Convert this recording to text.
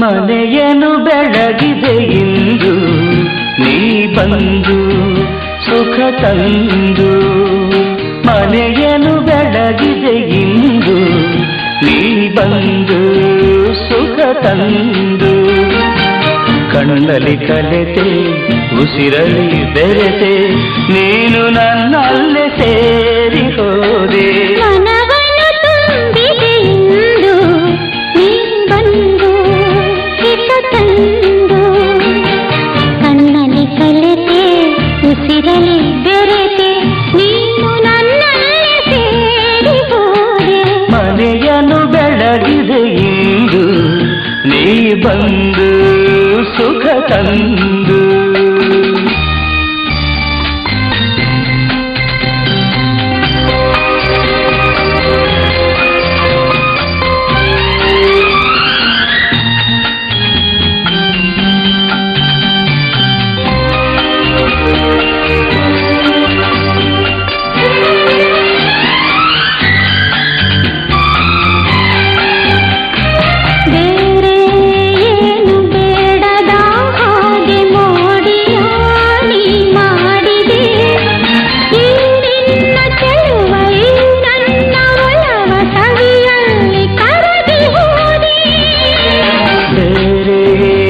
ಮನೆಯನ್ನು ಬೆಳಗಿದೆ ಇಂದು. ನೀ ಬಂದು ಸುಖ ತಂದು ಮನೆಯನು ಬೆಳಗಿದೆ ಇಂದು. ನೀ ಬಂದು ಸುಖ ತಂದು ಕಣ್ಣಲ್ಲಿ ಕಲೆತೆ ಉಸಿರಲಿ ಬೆರೆತೆ, ನೀನು ನನ್ನಲ್ಲೇ ಬಂದು ಸುಖ ತಂದು